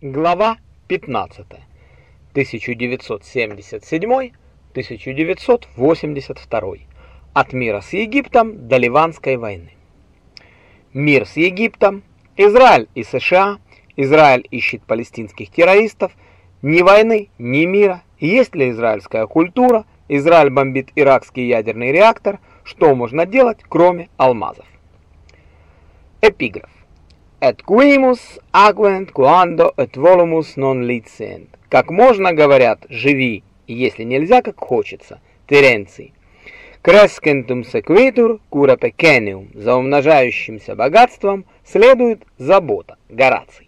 Глава 15. 1977-1982. От мира с Египтом до Ливанской войны. Мир с Египтом, Израиль и США, Израиль ищет палестинских террористов, ни войны, ни мира, есть ли израильская культура, Израиль бомбит иракский ядерный реактор, что можно делать, кроме алмазов. Эпиграф. Et quimus aguent quando et volumus non licent. Как можно, говорят, живи, если нельзя, как хочется. Теренций. Crescentum sequitur cura pequenium. За умножающимся богатством следует забота. Гораций.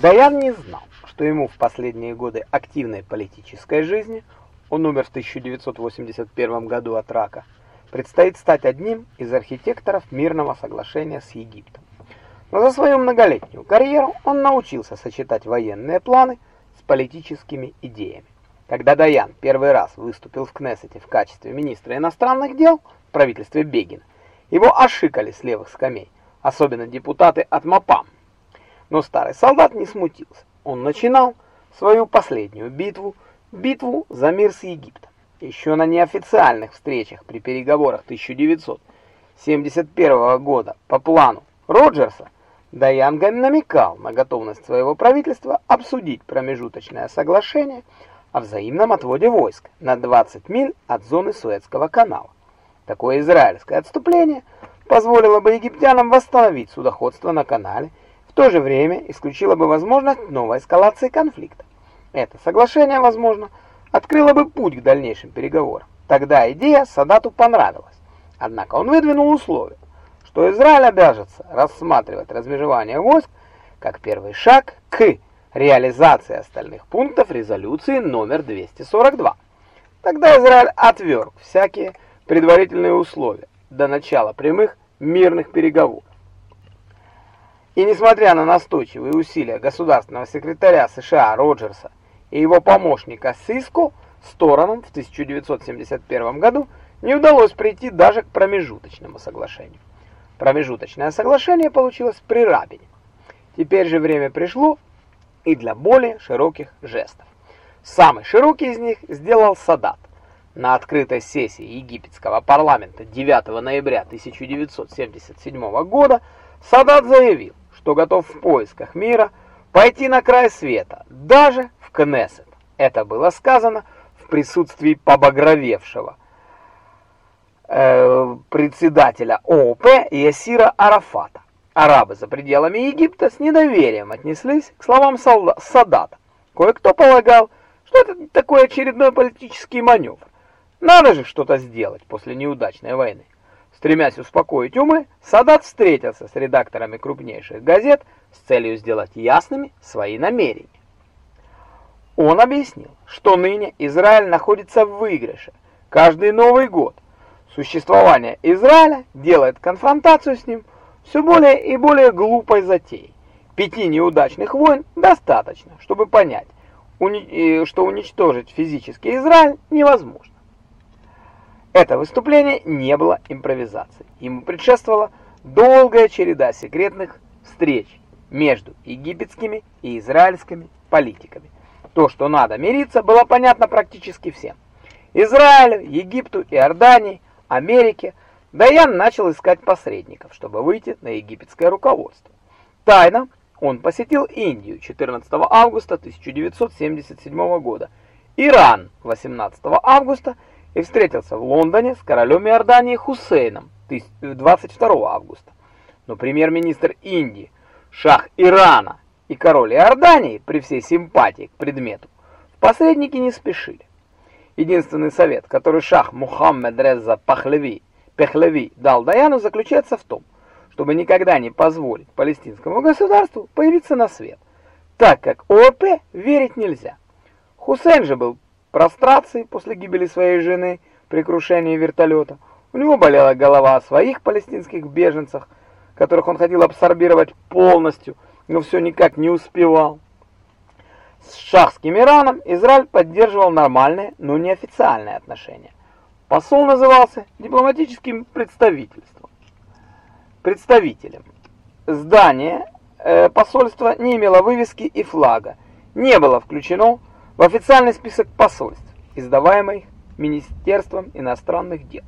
Даян не знал, что ему в последние годы активной политической жизни, он умер в 1981 году от рака, предстоит стать одним из архитекторов мирного соглашения с Египтом. Но за свою многолетнюю карьеру он научился сочетать военные планы с политическими идеями. Когда Даян первый раз выступил в Кнессете в качестве министра иностранных дел в правительстве Бегина, его ошикали с левых скамей, особенно депутаты от МАПАМ. Но старый солдат не смутился. Он начинал свою последнюю битву, битву за мир с Египтом. Еще на неофициальных встречах при переговорах 1971 года по плану Роджерса Даянга намекал на готовность своего правительства обсудить промежуточное соглашение о взаимном отводе войск на 20 миль от зоны Суэцкого канала. Такое израильское отступление позволило бы египтянам восстановить судоходство на канале то же время исключило бы возможность новой эскалации конфликта. Это соглашение, возможно, открыло бы путь к дальнейшим переговорам. Тогда идея Садату понравилась. Однако он выдвинул условие, что Израиль обяжется рассматривать размежевание войск как первый шаг к реализации остальных пунктов резолюции номер 242. Тогда Израиль отверг всякие предварительные условия до начала прямых мирных переговоров. И несмотря на настойчивые усилия государственного секретаря США Роджерса и его помощника Сиско, сторонам в 1971 году не удалось прийти даже к промежуточному соглашению. Промежуточное соглашение получилось при Рабине. Теперь же время пришло и для более широких жестов. Самый широкий из них сделал Садат. На открытой сессии египетского парламента 9 ноября 1977 года Садат заявил, что готов в поисках мира пойти на край света, даже в Кнессет. Это было сказано в присутствии побагровевшего э, председателя ООП Ясира Арафата. Арабы за пределами Египта с недоверием отнеслись к словам Садата. Кое-кто полагал, что это такой очередной политический маневр. Надо же что-то сделать после неудачной войны. Стремясь успокоить умы, Садат встретился с редакторами крупнейших газет с целью сделать ясными свои намерения. Он объяснил, что ныне Израиль находится в выигрыше. Каждый Новый год существование Израиля делает конфронтацию с ним все более и более глупой затеей. Пяти неудачных войн достаточно, чтобы понять, что уничтожить физически Израиль невозможно. Это выступление не было импровизацией. Ему предшествовала долгая череда секретных встреч между египетскими и израильскими политиками. То, что надо мириться, было понятно практически всем. Израилю, Египту, Иордании, Америке Даян начал искать посредников, чтобы выйти на египетское руководство. Тайно он посетил Индию 14 августа 1977 года, Иран 18 августа и встретился в Лондоне с королем Иордании Хусейном 22 августа. Но премьер-министр Индии, шах Ирана и король Иордании, при всей симпатии к предмету, в посредники не спешили. Единственный совет, который шах Мухаммед Реза Пахлеви, Пехлеви дал Даяну, заключается в том, чтобы никогда не позволить палестинскому государству появиться на свет, так как ООП верить нельзя. Хусейн же был прострации после гибели своей жены при крушении вертолета. У него болела голова о своих палестинских беженцах, которых он хотел абсорбировать полностью, но все никак не успевал. С шахским Ираном Израиль поддерживал нормальные, но неофициальные отношения. Посол назывался дипломатическим представительством. Представителем. Здание э, посольства не имело вывески и флага, не было включено в официальный список посольств, издаваемый Министерством иностранных дел.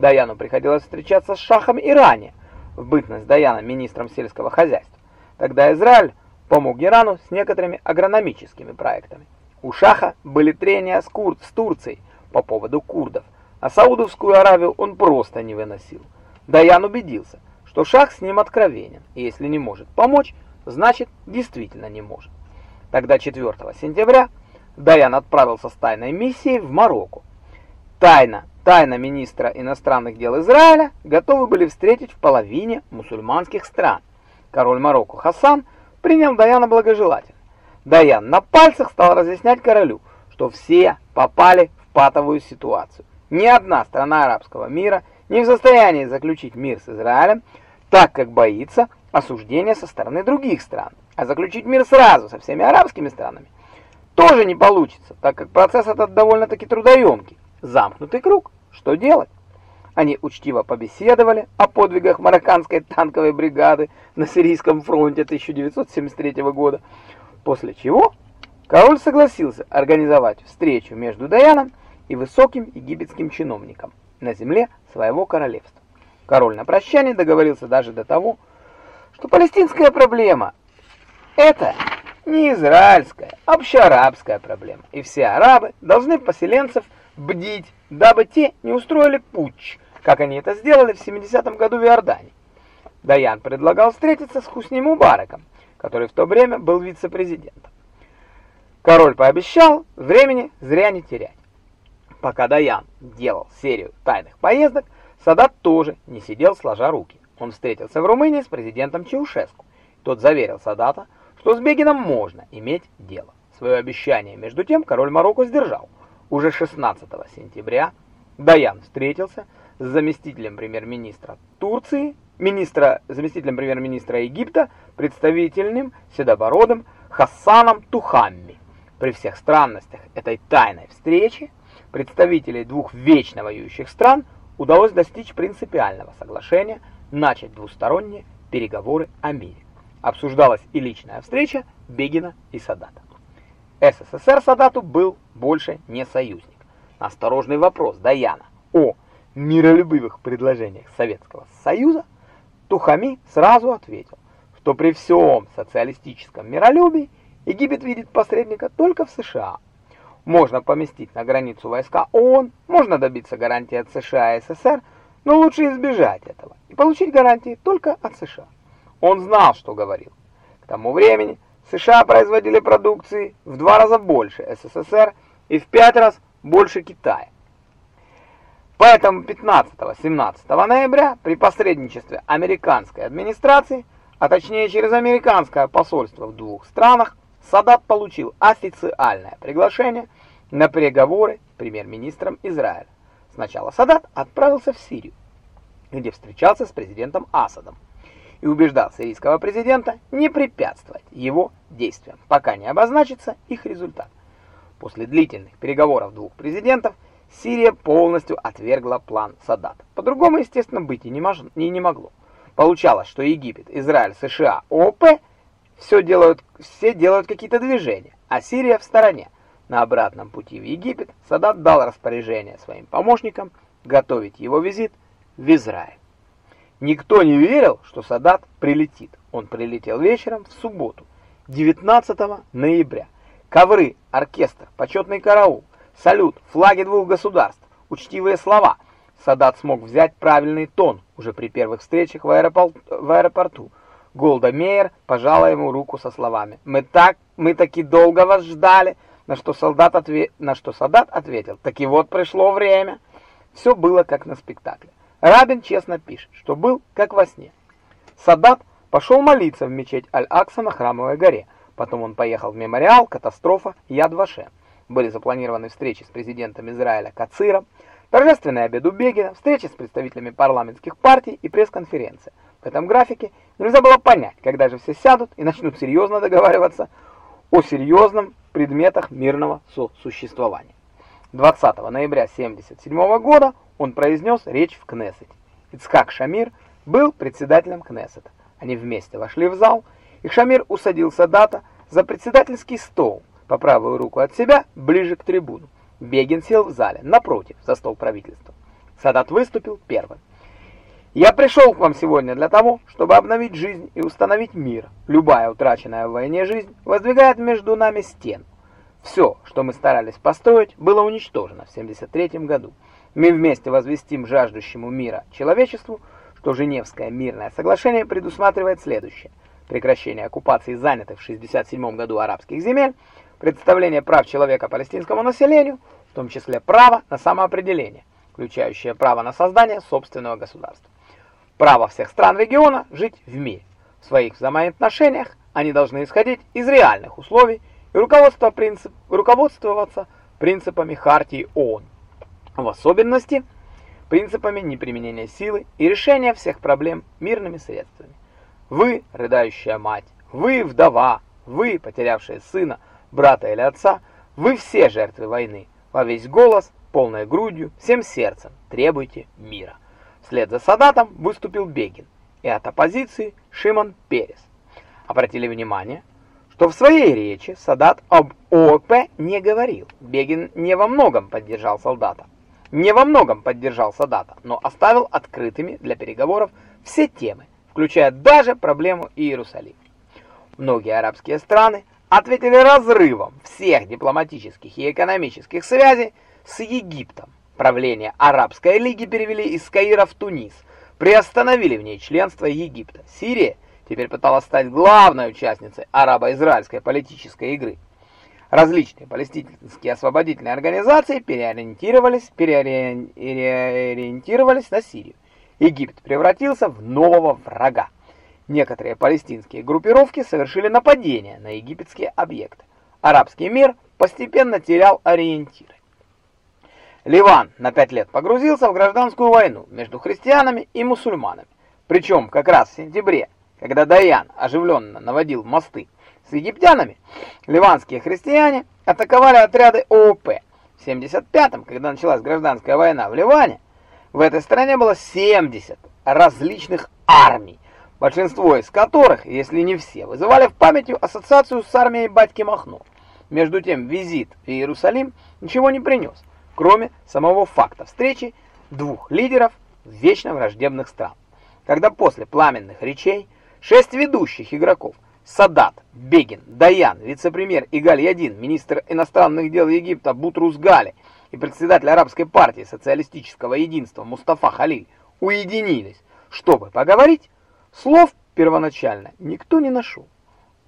Даяну приходилось встречаться с шахом Иране, в бытность Даяна министром сельского хозяйства. Тогда Израиль помог Ирану с некоторыми агрономическими проектами. У Шаха были трения с, Кур с Турцией по поводу курдов, а Саудовскую Аравию он просто не выносил. Даян убедился, что Шах с ним откровенен, и если не может помочь, значит действительно не может. Тогда 4 сентября Даян отправился с тайной миссией в Марокко. Тайна, тайна министра иностранных дел Израиля готовы были встретить в половине мусульманских стран. Король Марокко Хасан принял Даяна благожелательно. Даян на пальцах стал разъяснять королю, что все попали в патовую ситуацию. Ни одна страна арабского мира не в состоянии заключить мир с Израилем, так как боится осуждения со стороны других стран. А заключить мир сразу со всеми арабскими странами тоже не получится, так как процесс этот довольно-таки трудоемкий. Замкнутый круг. Что делать? Они учтиво побеседовали о подвигах марокканской танковой бригады на Сирийском фронте 1973 года, после чего король согласился организовать встречу между Даяном и высоким египетским чиновником на земле своего королевства. Король на прощание договорился даже до того, что палестинская проблема – это не израильская, а общеарабская проблема, и все арабы должны поселенцев бдить, дабы те не устроили путч, как они это сделали в 70-м году в Иордании. Даян предлагал встретиться с Хусни Мубараком, который в то время был вице-президентом. Король пообещал времени зря не терять. Пока Даян делал серию тайных поездок, Садат тоже не сидел сложа руки. Он встретился в Румынии с президентом Чаушеску. Тот заверил Садата, что с Бегином можно иметь дело. Свое обещание, между тем, король Марокко сдержал. Уже 16 сентября Даян встретился с заместителем премьер-министра Турции, министра, заместителем премьер-министра Египта, представительным седобородым Хассаном Тухамми. При всех странностях этой тайной встречи представителей двух вечно воюющих стран удалось достичь принципиального соглашения начать двусторонние переговоры о мире. Обсуждалась и личная встреча Бегина и Садата. СССР Садату был больше не союзник. Осторожный вопрос Даяна о миролюбивых предложениях Советского Союза, Тухами сразу ответил, что при всем социалистическом миролюбии Египет видит посредника только в США. Можно поместить на границу войска ООН, можно добиться гарантии от США и СССР, но лучше избежать этого и получить гарантии только от США. Он знал, что говорил. К тому времени США производили продукции в два раза больше СССР и в пять раз больше Китая. Поэтому 15-17 ноября при посредничестве американской администрации, а точнее через американское посольство в двух странах, Садат получил официальное приглашение на переговоры с премьер-министром Израиля. Сначала Садат отправился в Сирию, где встречался с президентом Асадом и убеждал сирийского президента не препятствовать его действиям, пока не обозначится их результат. После длительных переговоров двух президентов Сирия полностью отвергла план Садата. По-другому, естественно, быть и не, мож... и не могло. Получалось, что Египет, Израиль, США, ООП все делают, все делают какие-то движения, а Сирия в стороне. На обратном пути в Египет Садат дал распоряжение своим помощникам готовить его визит в Израиль. Никто не верил, что Садат прилетит. Он прилетел вечером в субботу, 19 ноября. Ковры, оркестр, почетный караул, салют, флаги двух государств, учтивые слова. Садат смог взять правильный тон уже при первых встречах в, аэропорту. В аэропорту. Голда Мейер пожала ему руку со словами «Мы так, мы таки долго вас ждали», на что, солдат отве... на что солдат ответил «Так и вот пришло время». Все было как на спектакле. Рабин честно пишет, что был как во сне. Садат пошел молиться в мечеть Аль-Акса на Храмовой горе. Потом он поехал в мемориал «Катастрофа Яд-Вашем». Были запланированы встречи с президентом Израиля Кациром, торжественный обед у Бегина, встречи с представителями парламентских партий и пресс-конференция. В этом графике нельзя было понять, когда же все сядут и начнут серьезно договариваться о серьезном предметах мирного сосуществования. 20 ноября 1977 года он произнес речь в Кнессете. Ицхак Шамир был председателем Кнессета. Они вместе вошли в зал, и Шамир усадил Садата за председательский стол по правую руку от себя, ближе к трибуну. Бегин сел в зале, напротив, за стол правительства. Садат выступил первым. «Я пришел к вам сегодня для того, чтобы обновить жизнь и установить мир. Любая утраченная в войне жизнь воздвигает между нами стену. Все, что мы старались построить, было уничтожено в 73 году. Мы вместе возвестим жаждущему мира человечеству, что Женевское мирное соглашение предусматривает следующее. Прекращение оккупации занятых в 67 году арабских земель, представление прав человека палестинскому населению, в том числе право на самоопределение, включающее право на создание собственного государства. Право всех стран региона жить в мире. В своих взаимоотношениях они должны исходить из реальных условий и руководствоваться принципами Хартии ООН. В особенности принципами неприменения силы и решения всех проблем мирными средствами. Вы, рыдающая мать, вы, вдова, вы, потерявшая сына, брата или отца, вы все жертвы войны. Во весь голос, полной грудью, всем сердцем требуйте мира. Вслед за Садатом выступил Бегин и от оппозиции Шимон Перес. Обратили внимание, что в своей речи Садат об ООП не говорил. Бегин не во многом поддержал солдата. Не во многом поддержал Садата, но оставил открытыми для переговоров все темы, включая даже проблему Иерусалима. Многие арабские страны ответили разрывом всех дипломатических и экономических связей с Египтом. Правление Арабской лиги перевели из Каира в Тунис, приостановили в ней членство Египта. Сирия теперь пыталась стать главной участницей арабо-израильской политической игры. Различные палестинские освободительные организации переориентировались, переориентировались на Сирию. Египет превратился в нового врага. Некоторые палестинские группировки совершили нападения на египетские объекты. Арабский мир постепенно терял ориентиры. Ливан на пять лет погрузился в гражданскую войну между христианами и мусульманами. Причем как раз в сентябре, когда Даян оживленно наводил мосты с египтянами, ливанские христиане атаковали отряды ООП. В 75-м, когда началась гражданская война в Ливане, в этой стране было 70 различных армий, большинство из которых, если не все, вызывали в памяти ассоциацию с армией батьки Махно. Между тем, визит в Иерусалим ничего не принес, кроме самого факта встречи двух лидеров вечно враждебных стран. Когда после пламенных речей шесть ведущих игроков Садат, Бегин, Даян, вице-премьер Игаль-Ядин, министр иностранных дел Египта Бутрус Гали и председатель арабской партии социалистического единства Мустафа Халиль уединились, чтобы поговорить, Слов первоначально никто не нашел.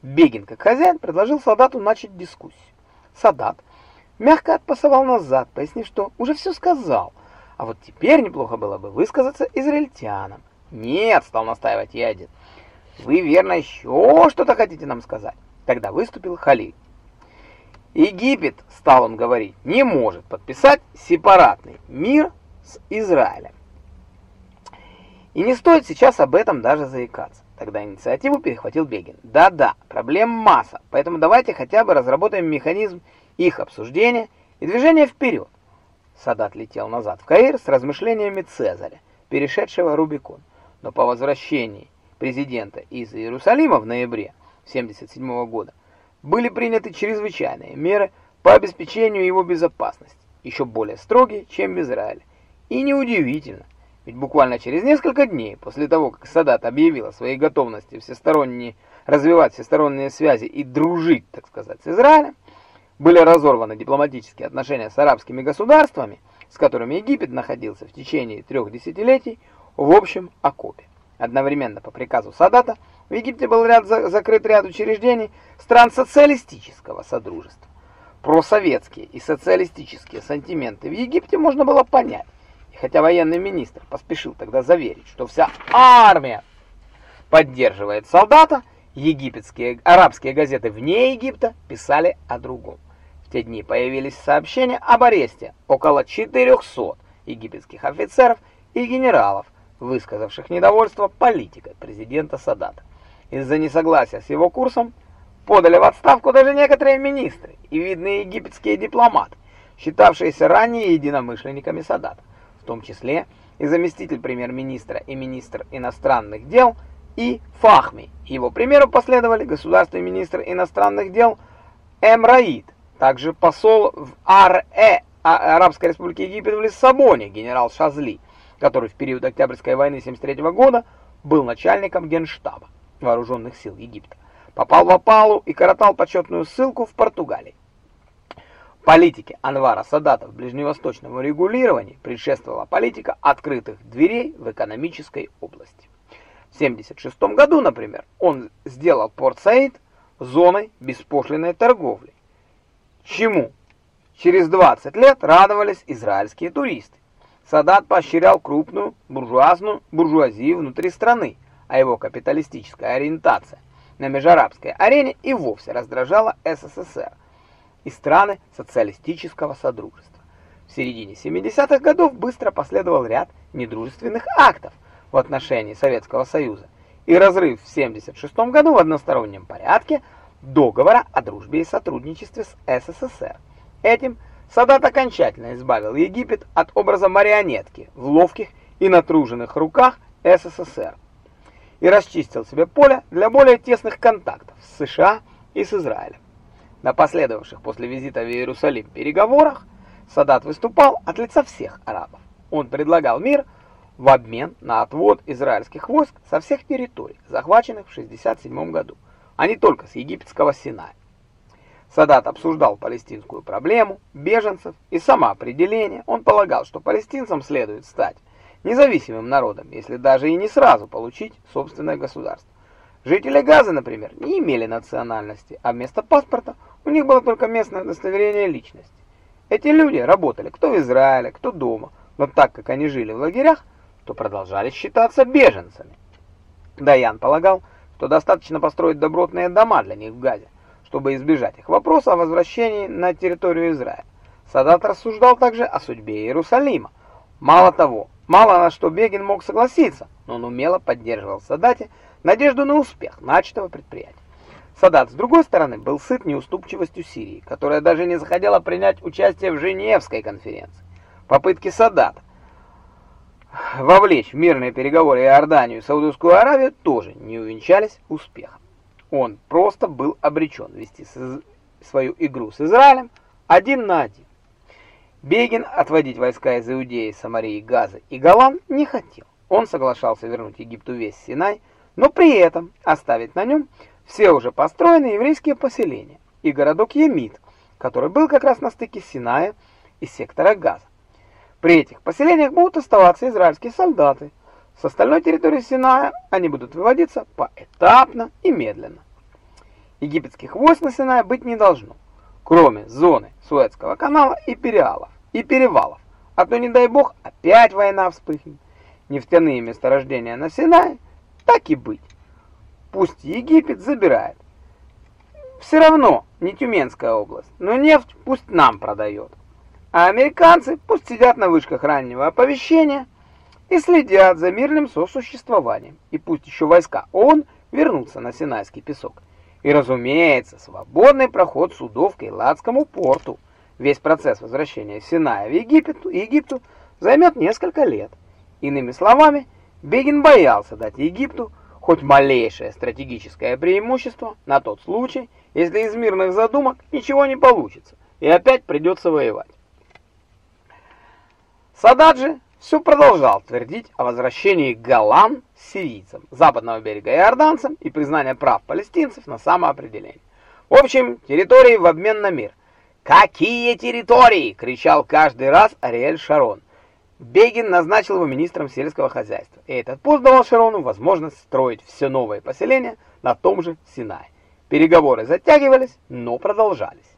Бегин, как хозяин, предложил солдату начать дискуссию. Солдат мягко отпасовал назад, пояснив, что уже все сказал, а вот теперь неплохо было бы высказаться израильтянам. «Нет», — стал настаивать Ядин, — «вы, верно, еще что-то хотите нам сказать?» Тогда выступил Халиль. Египет, стал он говорить, не может подписать сепаратный мир с Израилем. И не стоит сейчас об этом даже заикаться. Тогда инициативу перехватил Бегин. Да-да, проблем масса, поэтому давайте хотя бы разработаем механизм их обсуждения и движения вперед. Садат летел назад в Каир с размышлениями Цезаря, перешедшего Рубикон. Но по возвращении президента из Иерусалима в ноябре 1977 года были приняты чрезвычайные меры по обеспечению его безопасности, еще более строгие, чем в Израиле. И неудивительно, ведь буквально через несколько дней после того, как Садат объявил о своей готовности всесторонне развивать всесторонние связи и дружить, так сказать, с Израилем, были разорваны дипломатические отношения с арабскими государствами, с которыми Египет находился в течение трех десятилетий в общем окопе. Одновременно по приказу Садата в Египте был ряд за закрыт ряд учреждений стран социалистического содружества. Просоветские и социалистические сантименты в Египте можно было понять, и хотя военный министр поспешил тогда заверить, что вся армия поддерживает солдата, египетские арабские газеты вне Египта писали о другом. В те дни появились сообщения об аресте около 400 египетских офицеров и генералов, высказавших недовольство политикой президента Садата. Из-за несогласия с его курсом подали в отставку даже некоторые министры и видные египетские дипломаты, считавшиеся ранее единомышленниками Садата, в том числе и заместитель премьер-министра и министр иностранных дел и Фахми. Его примеру последовали государственный министр иностранных дел Эмраид, также посол в АРЭ, а, Арабской Республики Египет в Лиссабоне, генерал Шазли, который в период Октябрьской войны 73 года был начальником генштаба вооруженных сил Египта. Попал в опалу и коротал почетную ссылку в Португалии. Политике Анвара Садата в ближневосточном регулировании предшествовала политика открытых дверей в экономической области. В 1976 году, например, он сделал Порт-Саид зоной беспошлиной торговли. Чему через 20 лет радовались израильские туристы. Садат поощрял крупную буржуазную буржуазию внутри страны, а его капиталистическая ориентация на межарабской арене и вовсе раздражала СССР и страны социалистического содружества. В середине 70-х годов быстро последовал ряд недружественных актов в отношении Советского Союза и разрыв в 76 году в одностороннем порядке договора о дружбе и сотрудничестве с СССР. Этим Садат окончательно избавил Египет от образа марионетки в ловких и натруженных руках СССР и расчистил себе поле для более тесных контактов с США и с Израилем. На последовавших после визита в Иерусалим переговорах Садат выступал от лица всех арабов. Он предлагал мир в обмен на отвод израильских войск со всех территорий, захваченных в 67 году, а не только с египетского Синая. Садат обсуждал палестинскую проблему, беженцев и самоопределение. Он полагал, что палестинцам следует стать независимым народом, если даже и не сразу получить собственное государство. Жители Газы, например, не имели национальности, а вместо паспорта у них было только местное удостоверение личности. Эти люди работали кто в Израиле, кто дома, но так как они жили в лагерях, то продолжали считаться беженцами. Даян полагал, что достаточно построить добротные дома для них в Газе, чтобы избежать их вопроса о возвращении на территорию Израиля. Садат рассуждал также о судьбе Иерусалима. Мало того, мало на что Бегин мог согласиться, но он умело поддерживал Садате надежду на успех начатого предприятия. Садат, с другой стороны, был сыт неуступчивостью Сирии, которая даже не захотела принять участие в Женевской конференции. Попытки Садата вовлечь в мирные переговоры Иорданию и Саудовскую Аравию тоже не увенчались успехом. Он просто был обречен вести свою игру с Израилем один на один. Бегин отводить войска из Иудеи, Самарии, Газы и Голланд не хотел. Он соглашался вернуть Египту весь Синай, но при этом оставить на нем все уже построенные еврейские поселения и городок Емит, который был как раз на стыке Синая и сектора Газа. При этих поселениях будут оставаться израильские солдаты. С остальной территории Синая они будут выводиться поэтапно и медленно. Египетских войск на Синае быть не должно, кроме зоны Суэцкого канала и переалов, и перевалов. А то, не дай бог, опять война вспыхнет. Нефтяные месторождения на Синае так и быть. Пусть Египет забирает. Все равно не Тюменская область, но нефть пусть нам продает. А американцы пусть сидят на вышках раннего оповещения и следят за мирным сосуществованием. И пусть еще войска ООН вернутся на Синайский песок. И, разумеется, свободный проход судов к Эйладскому порту. Весь процесс возвращения Синая в Египет, Египту займет несколько лет. Иными словами, Бегин боялся дать Египту хоть малейшее стратегическое преимущество на тот случай, если из мирных задумок ничего не получится и опять придется воевать. Сададжи все продолжал твердить о возвращении Голлан сирийцам, западного берега иорданцам и признания прав палестинцев на самоопределение. В общем, территории в обмен на мир. «Какие территории?» — кричал каждый раз Ариэль Шарон. Бегин назначил его министром сельского хозяйства, и этот пост давал Шарону возможность строить все новые поселения на том же Синае. Переговоры затягивались, но продолжались.